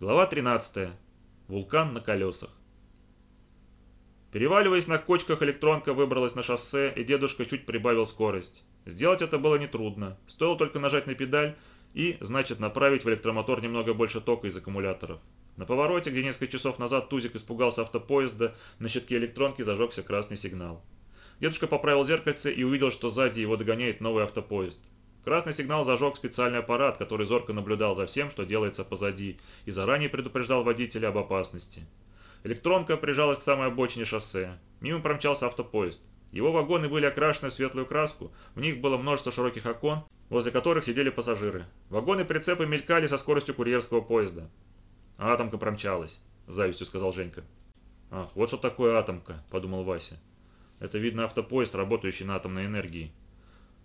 Глава 13. Вулкан на колесах. Переваливаясь на кочках, электронка выбралась на шоссе, и дедушка чуть прибавил скорость. Сделать это было нетрудно. Стоило только нажать на педаль и, значит, направить в электромотор немного больше тока из аккумуляторов. На повороте, где несколько часов назад Тузик испугался автопоезда, на щитке электронки зажегся красный сигнал. Дедушка поправил зеркальце и увидел, что сзади его догоняет новый автопоезд. Красный сигнал зажег специальный аппарат, который зорко наблюдал за всем, что делается позади, и заранее предупреждал водителя об опасности. Электронка прижалась к самой обочине шоссе. Мимо промчался автопоезд. Его вагоны были окрашены в светлую краску, в них было множество широких окон, возле которых сидели пассажиры. Вагоны-прицепы мелькали со скоростью курьерского поезда. «Атомка промчалась», – завистью сказал Женька. «Ах, вот что такое атомка», – подумал Вася. «Это, видно, автопоезд, работающий на атомной энергии.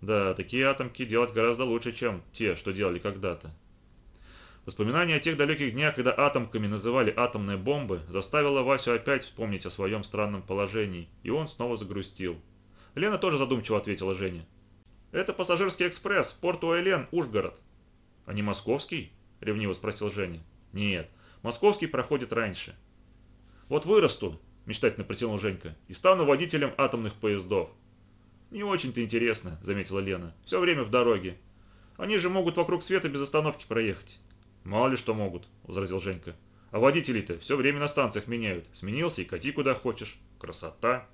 Да, такие атомки делать гораздо лучше, чем те, что делали когда-то. Воспоминание о тех далеких днях, когда атомками называли атомные бомбы, заставило Васю опять вспомнить о своем странном положении, и он снова загрустил. Лена тоже задумчиво ответила Жене. «Это пассажирский экспресс, порт Уэлен, Ужгород». «А не московский?» – ревниво спросил Женя. «Нет, московский проходит раньше». «Вот вырасту», – мечтательно протянул Женька, – «и стану водителем атомных поездов». «Не очень-то интересно», — заметила Лена. «Все время в дороге. Они же могут вокруг света без остановки проехать». «Мало ли что могут», — возразил Женька. «А водителей-то все время на станциях меняют. Сменился и кати куда хочешь. Красота!»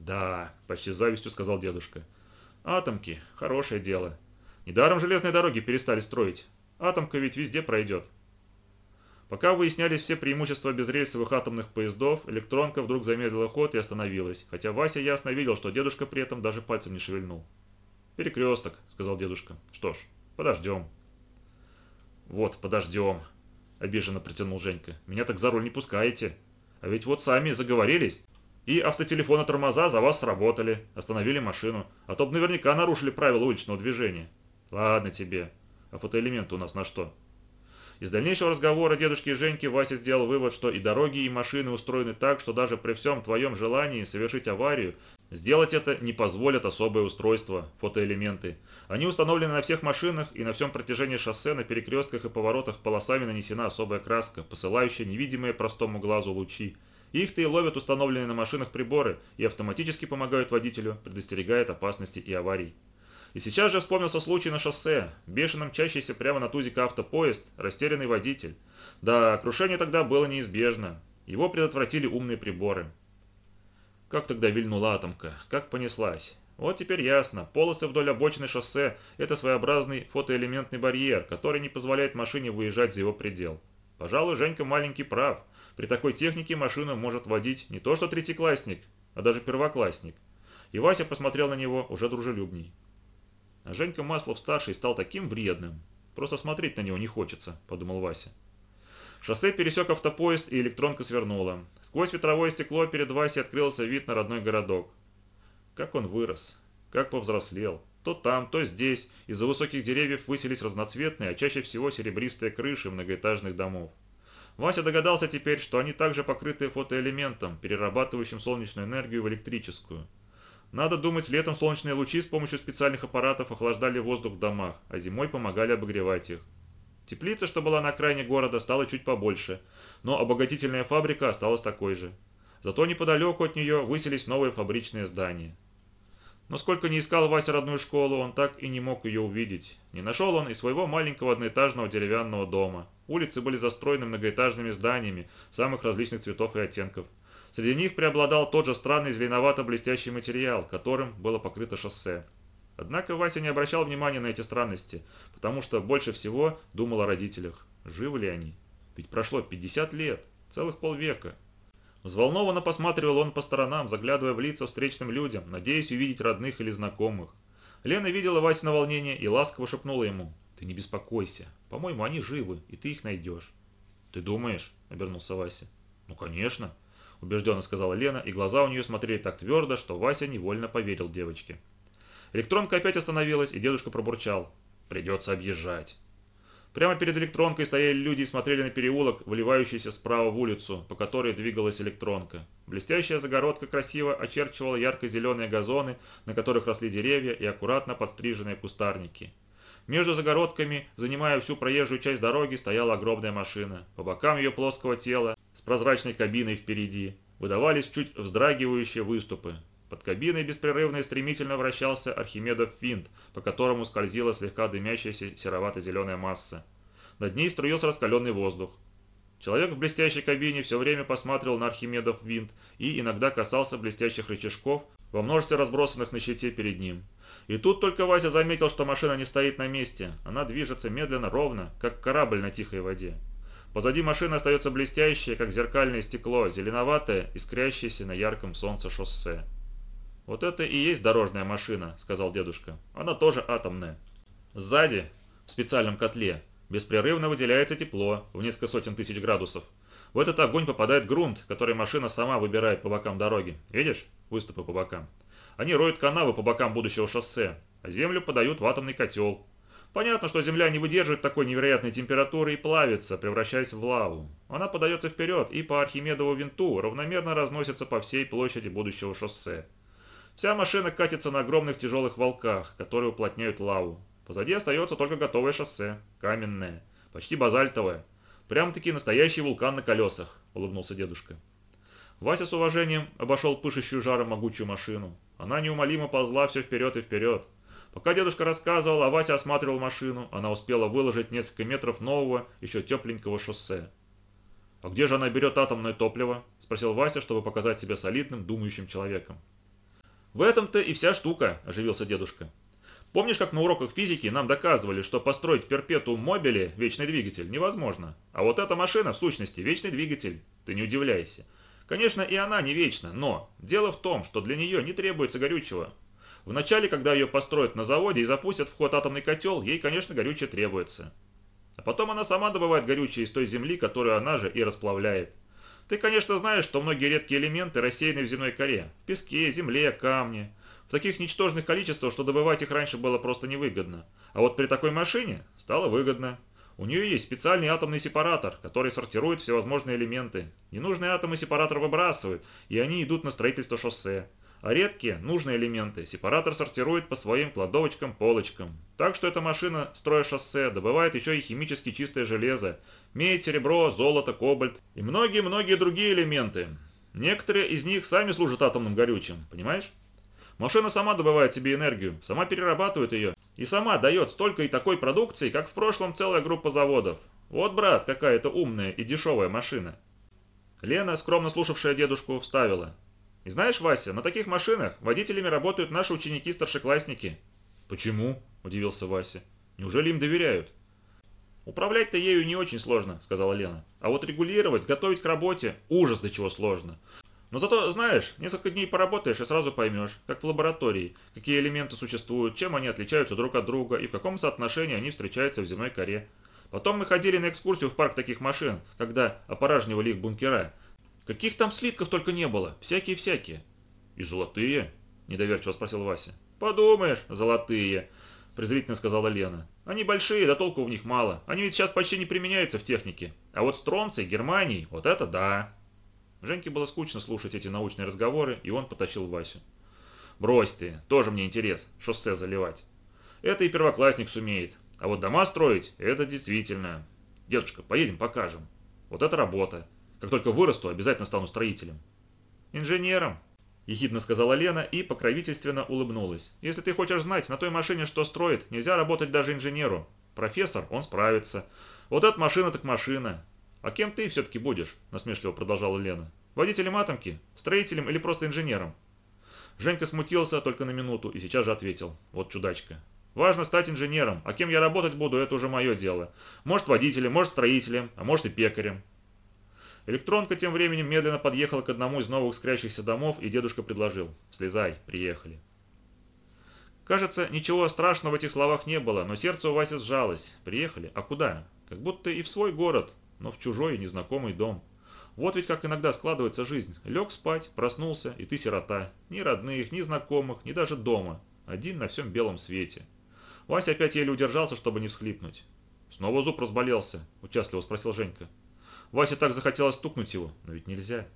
«Да», — почти завистью сказал дедушка. «Атомки — хорошее дело. Недаром железные дороги перестали строить. Атомка ведь везде пройдет. Пока выяснялись все преимущества безрельсовых атомных поездов, электронка вдруг замедлила ход и остановилась, хотя Вася ясно видел, что дедушка при этом даже пальцем не шевельнул. «Перекресток», — сказал дедушка. «Что ж, подождем». «Вот, подождем», — обиженно протянул Женька. «Меня так за руль не пускаете. А ведь вот сами заговорились, и автотелефоны тормоза за вас сработали, остановили машину, а то бы наверняка нарушили правила уличного движения. Ладно тебе. А фотоэлементы у нас на что?» Из дальнейшего разговора дедушки и Женьки Вася сделал вывод, что и дороги, и машины устроены так, что даже при всем твоем желании совершить аварию, сделать это не позволят особые устройства, фотоэлементы. Они установлены на всех машинах и на всем протяжении шоссе на перекрестках и поворотах полосами нанесена особая краска, посылающая невидимые простому глазу лучи. Их-то и ловят установленные на машинах приборы и автоматически помогают водителю, предостерегая опасности и аварий. И сейчас же вспомнился случай на шоссе, бешено мчащийся прямо на тузика автопоезд, растерянный водитель. Да, крушение тогда было неизбежно. Его предотвратили умные приборы. Как тогда вильнула атомка, как понеслась. Вот теперь ясно, полосы вдоль обочины шоссе – это своеобразный фотоэлементный барьер, который не позволяет машине выезжать за его предел. Пожалуй, Женька маленький прав. При такой технике машину может водить не то что третьеклассник, а даже первоклассник. И Вася посмотрел на него уже дружелюбней. Женька Маслов-старший стал таким вредным. Просто смотреть на него не хочется, подумал Вася. Шоссе пересек автопоезд, и электронка свернула. Сквозь ветровое стекло перед Васей открылся вид на родной городок. Как он вырос, как повзрослел. То там, то здесь из-за высоких деревьев высились разноцветные, а чаще всего серебристые крыши многоэтажных домов. Вася догадался теперь, что они также покрыты фотоэлементом, перерабатывающим солнечную энергию в электрическую. Надо думать, летом солнечные лучи с помощью специальных аппаратов охлаждали воздух в домах, а зимой помогали обогревать их. Теплица, что была на окраине города, стала чуть побольше, но обогатительная фабрика осталась такой же. Зато неподалеку от нее высились новые фабричные здания. Но сколько не искал Вася родную школу, он так и не мог ее увидеть. Не нашел он и своего маленького одноэтажного деревянного дома. Улицы были застроены многоэтажными зданиями самых различных цветов и оттенков. Среди них преобладал тот же странный зеленовато-блестящий материал, которым было покрыто шоссе. Однако Вася не обращал внимания на эти странности, потому что больше всего думал о родителях. Живы ли они? Ведь прошло 50 лет, целых полвека. Взволнованно посматривал он по сторонам, заглядывая в лица встречным людям, надеясь увидеть родных или знакомых. Лена видела Вася на волнение и ласково шепнула ему. «Ты не беспокойся. По-моему, они живы, и ты их найдешь». «Ты думаешь?» – обернулся Вася. «Ну, конечно», убежденно сказала Лена, и глаза у нее смотрели так твердо, что Вася невольно поверил девочке. Электронка опять остановилась, и дедушка пробурчал. «Придется объезжать». Прямо перед электронкой стояли люди и смотрели на переулок, выливающийся справа в улицу, по которой двигалась электронка. Блестящая загородка красиво очерчивала ярко-зеленые газоны, на которых росли деревья и аккуратно подстриженные кустарники. Между загородками, занимая всю проезжую часть дороги, стояла огромная машина. По бокам ее плоского тела, прозрачной кабиной впереди, выдавались чуть вздрагивающие выступы. Под кабиной беспрерывно и стремительно вращался Архимедов винт, по которому скользила слегка дымящаяся серовато-зеленая масса. Над ней струился раскаленный воздух. Человек в блестящей кабине все время посматривал на Архимедов винт и иногда касался блестящих рычажков во множестве разбросанных на щите перед ним. И тут только Вася заметил, что машина не стоит на месте, она движется медленно, ровно, как корабль на тихой воде. Позади машины остается блестящее, как зеркальное стекло, зеленоватое, искрящееся на ярком солнце шоссе. «Вот это и есть дорожная машина», — сказал дедушка. «Она тоже атомная. Сзади, в специальном котле, беспрерывно выделяется тепло в несколько сотен тысяч градусов. В этот огонь попадает грунт, который машина сама выбирает по бокам дороги. Видишь? Выступы по бокам. Они роют канавы по бокам будущего шоссе, а землю подают в атомный котел. Понятно, что земля не выдерживает такой невероятной температуры и плавится, превращаясь в лаву. Она подается вперед и по Архимедову винту равномерно разносится по всей площади будущего шоссе. Вся машина катится на огромных тяжелых волках, которые уплотняют лаву. Позади остается только готовое шоссе, каменное, почти базальтовое. Прям-таки настоящий вулкан на колесах, улыбнулся дедушка. Вася с уважением обошел пышущую жаром могучую машину. Она неумолимо ползла все вперед и вперед. Пока дедушка рассказывал, а Вася осматривал машину, она успела выложить несколько метров нового, еще тепленького шоссе. «А где же она берет атомное топливо?» – спросил Вася, чтобы показать себя солидным, думающим человеком. «В этом-то и вся штука», – оживился дедушка. «Помнишь, как на уроках физики нам доказывали, что построить перпетум мобили, вечный двигатель, невозможно? А вот эта машина, в сущности, вечный двигатель. Ты не удивляйся. Конечно, и она не вечна, но дело в том, что для нее не требуется горючего. Вначале, когда ее построят на заводе и запустят в ход атомный котел, ей, конечно, горючее требуется. А потом она сама добывает горючее из той земли, которую она же и расплавляет. Ты, конечно, знаешь, что многие редкие элементы рассеяны в земной коре. В песке, земле, камне. В таких ничтожных количествах, что добывать их раньше было просто невыгодно. А вот при такой машине стало выгодно. У нее есть специальный атомный сепаратор, который сортирует всевозможные элементы. Ненужные атомы сепаратор выбрасывает, и они идут на строительство шоссе. А редкие, нужные элементы, сепаратор сортирует по своим кладовочкам, полочкам. Так что эта машина, строя шоссе, добывает еще и химически чистое железо, медь, серебро, золото, кобальт и многие-многие другие элементы. Некоторые из них сами служат атомным горючим, понимаешь? Машина сама добывает себе энергию, сама перерабатывает ее и сама дает столько и такой продукции, как в прошлом целая группа заводов. Вот, брат, какая это умная и дешевая машина. Лена, скромно слушавшая дедушку, вставила. И знаешь, Вася, на таких машинах водителями работают наши ученики-старшеклассники. Почему? Удивился Вася. Неужели им доверяют? Управлять-то ею не очень сложно, сказала Лена. А вот регулировать, готовить к работе – ужас до чего сложно. Но зато, знаешь, несколько дней поработаешь и сразу поймешь, как в лаборатории, какие элементы существуют, чем они отличаются друг от друга и в каком соотношении они встречаются в земной коре. Потом мы ходили на экскурсию в парк таких машин, когда опоражнивали их бункера. Каких там слитков только не было, всякие-всякие. И золотые? Недоверчиво спросил Вася. Подумаешь, золотые, презрительно сказала Лена. Они большие, да толку в них мало. Они ведь сейчас почти не применяются в технике. А вот стронций, Германии, вот это да. Женьке было скучно слушать эти научные разговоры, и он потащил Васю. «Брось ты, тоже мне интерес, шоссе заливать. Это и первоклассник сумеет. А вот дома строить – это действительно. Дедушка, поедем покажем. Вот это работа. Как только вырасту, обязательно стану строителем». «Инженером», – ехидно сказала Лена и покровительственно улыбнулась. «Если ты хочешь знать, на той машине, что строит, нельзя работать даже инженеру. Профессор, он справится. Вот эта машина так машина. А кем ты все-таки будешь?» – насмешливо продолжала Лена. «Водителем атомки? Строителем или просто инженером?» Женька смутился только на минуту и сейчас же ответил. «Вот чудачка. Важно стать инженером, а кем я работать буду, это уже мое дело. Может водителем, может строителем, а может и пекарем. Электронка тем временем медленно подъехала к одному из новых скрящихся домов, и дедушка предложил. «Слезай, приехали». Кажется, ничего страшного в этих словах не было, но сердце у Васи сжалось. Приехали? А куда? Как будто и в свой город, но в чужой и незнакомый дом. Вот ведь как иногда складывается жизнь. Лег спать, проснулся, и ты сирота. Ни родных, ни знакомых, ни даже дома. Один на всем белом свете. Вася опять еле удержался, чтобы не всхлипнуть. «Снова зуб разболелся?» – участливо спросил Женька. Васе так захотелось стукнуть его, но ведь нельзя.